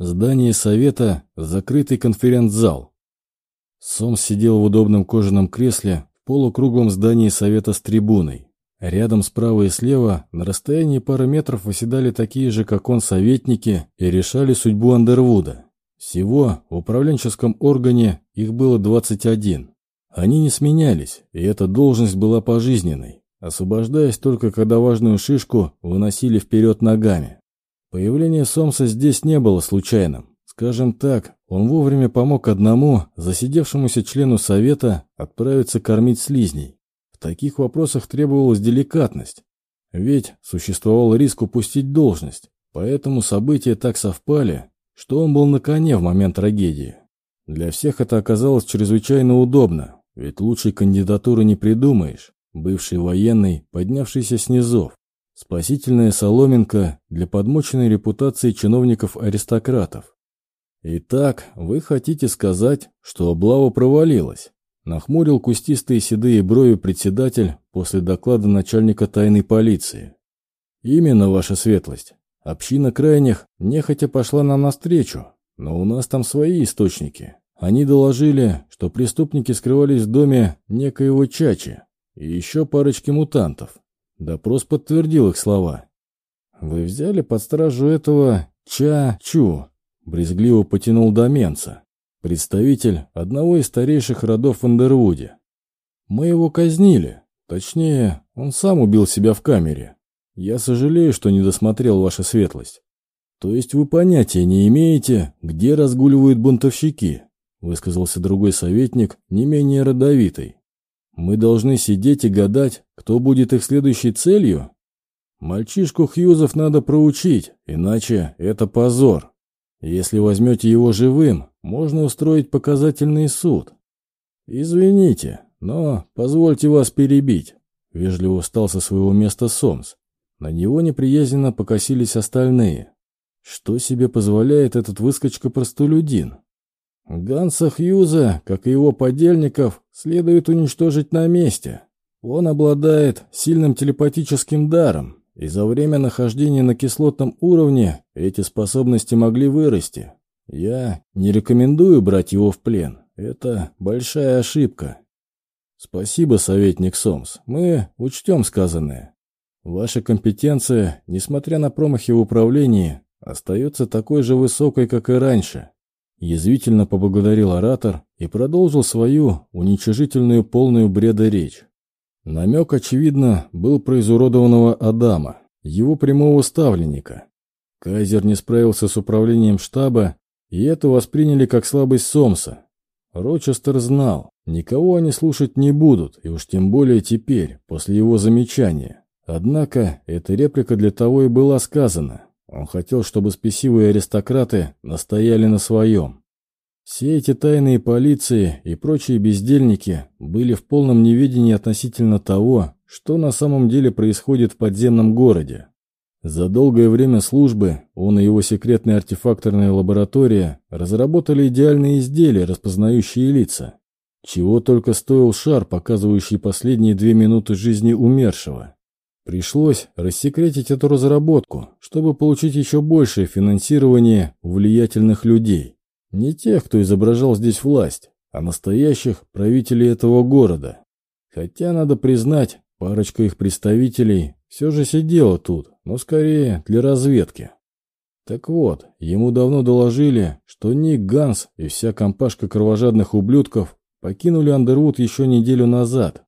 Здание совета – закрытый конференц-зал. Сомс сидел в удобном кожаном кресле в полукруглом здании совета с трибуной. Рядом справа и слева, на расстоянии пары метров, оседали такие же, как он, советники и решали судьбу Андервуда. Всего в управленческом органе их было 21. Они не сменялись, и эта должность была пожизненной, освобождаясь только когда важную шишку выносили вперед ногами. Появление Сомса здесь не было случайным. Скажем так, он вовремя помог одному, засидевшемуся члену совета, отправиться кормить слизней. В таких вопросах требовалась деликатность. Ведь существовал риск упустить должность, поэтому события так совпали, что он был на коне в момент трагедии. Для всех это оказалось чрезвычайно удобно, ведь лучшей кандидатуры не придумаешь. Бывший военный, поднявшийся с Спасительная соломинка для подмоченной репутации чиновников-аристократов. Итак, вы хотите сказать, что облава провалилась? Нахмурил кустистые седые брови председатель после доклада начальника тайной полиции. Именно, ваша светлость. Община крайних нехотя пошла нам навстречу, но у нас там свои источники. Они доложили, что преступники скрывались в доме некоего Чачи и еще парочки мутантов. Допрос подтвердил их слова. «Вы взяли под стражу этого Ча-Чу», — брезгливо потянул Доменца, представитель одного из старейших родов в Андервуде. «Мы его казнили. Точнее, он сам убил себя в камере. Я сожалею, что не досмотрел ваша светлость. То есть вы понятия не имеете, где разгуливают бунтовщики?» — высказался другой советник, не менее родовитый. Мы должны сидеть и гадать, кто будет их следующей целью? Мальчишку Хьюзов надо проучить, иначе это позор. Если возьмете его живым, можно устроить показательный суд. Извините, но позвольте вас перебить. Вежливо встал со своего места Сомс. На него неприязненно покосились остальные. Что себе позволяет этот выскочка-простолюдин? Ганса Хьюза, как и его подельников, следует уничтожить на месте. Он обладает сильным телепатическим даром, и за время нахождения на кислотном уровне эти способности могли вырасти. Я не рекомендую брать его в плен. Это большая ошибка. Спасибо, советник Сомс. Мы учтем сказанное. Ваша компетенция, несмотря на промахи в управлении, остается такой же высокой, как и раньше. Язвительно поблагодарил оратор и продолжил свою уничижительную полную бреда речь. Намек, очевидно, был про изуродованного Адама, его прямого ставленника. Кайзер не справился с управлением штаба, и это восприняли как слабость Сомса. Рочестер знал, никого они слушать не будут, и уж тем более теперь, после его замечания. Однако эта реплика для того и была сказана, он хотел, чтобы спесивые аристократы настояли на своем. Все эти тайные полиции и прочие бездельники были в полном неведении относительно того, что на самом деле происходит в подземном городе. За долгое время службы он и его секретная артефакторная лаборатория разработали идеальные изделия, распознающие лица. Чего только стоил шар, показывающий последние две минуты жизни умершего. Пришлось рассекретить эту разработку, чтобы получить еще большее финансирование у влиятельных людей. Не тех, кто изображал здесь власть, а настоящих правителей этого города. Хотя, надо признать, парочка их представителей все же сидела тут, но скорее для разведки. Так вот, ему давно доложили, что Ник Ганс и вся компашка кровожадных ублюдков покинули Андервуд еще неделю назад,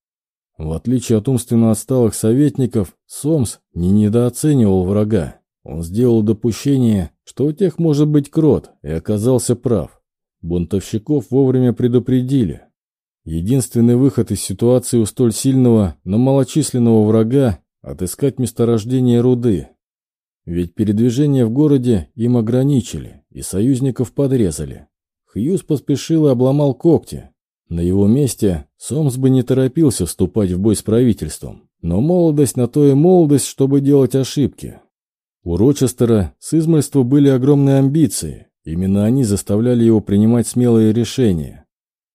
в отличие от умственно отсталых советников, Сомс не недооценивал врага. Он сделал допущение, что у тех может быть крот, и оказался прав. Бунтовщиков вовремя предупредили. Единственный выход из ситуации у столь сильного, но малочисленного врага – отыскать месторождение руды. Ведь передвижение в городе им ограничили, и союзников подрезали. Хьюз поспешил и обломал когти, на его месте Сомс бы не торопился вступать в бой с правительством. Но молодость на то и молодость, чтобы делать ошибки. У Рочестера с измольства были огромные амбиции. Именно они заставляли его принимать смелые решения.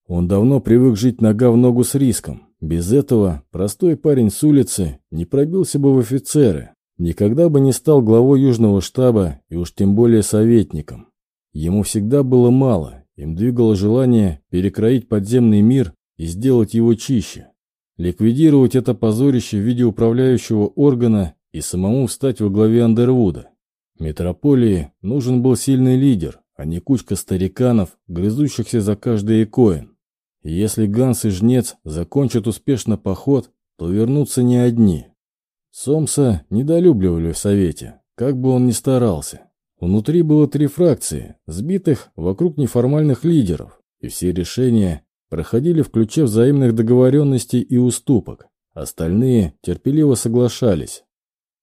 Он давно привык жить нога в ногу с риском. Без этого простой парень с улицы не пробился бы в офицеры, никогда бы не стал главой Южного штаба и уж тем более советником. Ему всегда было мало, им двигало желание перекроить подземный мир и сделать его чище. Ликвидировать это позорище в виде управляющего органа и самому встать во главе Андервуда. Метрополии нужен был сильный лидер, а не кучка стариканов, грызущихся за каждый икоин. И если Ганс и Жнец закончат успешно поход, то вернутся не одни. Сомса недолюбливали в Совете, как бы он ни старался. Внутри было три фракции, сбитых вокруг неформальных лидеров, и все решения проходили в ключе взаимных договоренностей и уступок. Остальные терпеливо соглашались.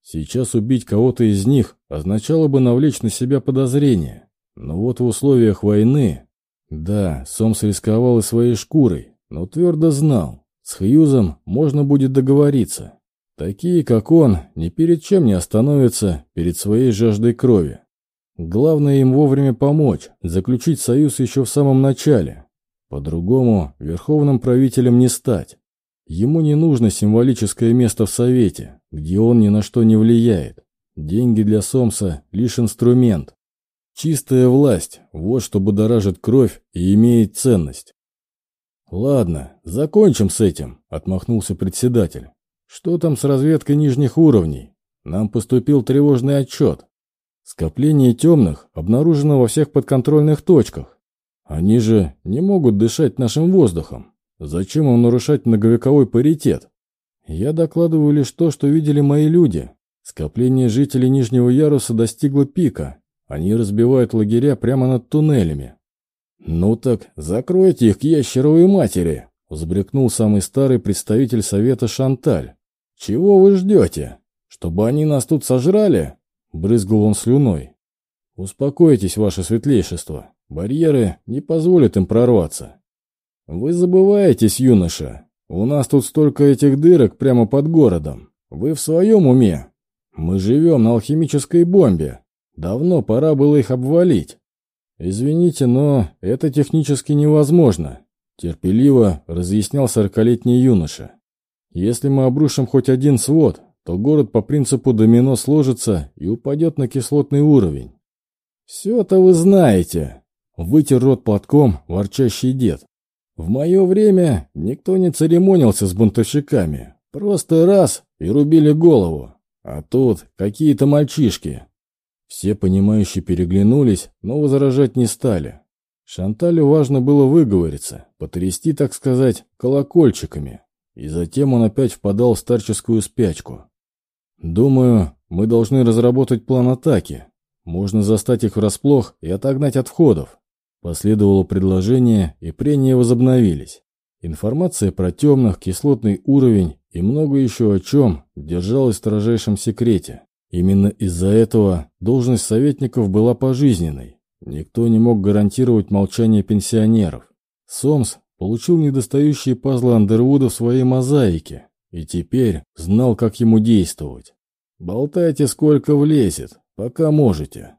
Сейчас убить кого-то из них означало бы навлечь на себя подозрения. Но вот в условиях войны... Да, Сомс рисковал и своей шкурой, но твердо знал, с Хьюзом можно будет договориться. Такие, как он, ни перед чем не остановятся перед своей жаждой крови. Главное им вовремя помочь, заключить союз еще в самом начале. По-другому верховным правителем не стать. Ему не нужно символическое место в Совете, где он ни на что не влияет. Деньги для Сомса – лишь инструмент. Чистая власть – вот что будоражит кровь и имеет ценность. «Ладно, закончим с этим», – отмахнулся председатель. «Что там с разведкой нижних уровней? Нам поступил тревожный отчет. Скопление темных обнаружено во всех подконтрольных точках. Они же не могут дышать нашим воздухом. Зачем им нарушать многовековой паритет? Я докладываю лишь то, что видели мои люди. Скопление жителей Нижнего Яруса достигло пика. Они разбивают лагеря прямо над туннелями. «Ну так, закройте их к ящеровой матери!» — взбрекнул самый старый представитель Совета Шанталь. «Чего вы ждете? Чтобы они нас тут сожрали?» Брызгал он слюной. «Успокойтесь, ваше светлейшество. Барьеры не позволят им прорваться». «Вы забываетесь, юноша. У нас тут столько этих дырок прямо под городом. Вы в своем уме? Мы живем на алхимической бомбе. Давно пора было их обвалить». «Извините, но это технически невозможно», — терпеливо разъяснял сорокалетний юноша. «Если мы обрушим хоть один свод, то город по принципу домино сложится и упадет на кислотный уровень. «Все-то вы знаете!» — вытер рот платком ворчащий дед. «В мое время никто не церемонился с бунтовщиками. Просто раз и рубили голову. А тут какие-то мальчишки». Все понимающие переглянулись, но возражать не стали. Шанталю важно было выговориться, потрясти, так сказать, колокольчиками. И затем он опять впадал в старческую спячку. «Думаю, мы должны разработать план атаки. Можно застать их врасплох и отогнать от входов». Последовало предложение, и прения возобновились. Информация про темных, кислотный уровень и много еще о чем держалась в строжайшем секрете. Именно из-за этого должность советников была пожизненной. Никто не мог гарантировать молчание пенсионеров. Сомс получил недостающие пазлы Андервуда в своей мозаике, и теперь знал, как ему действовать. «Болтайте, сколько влезет, пока можете.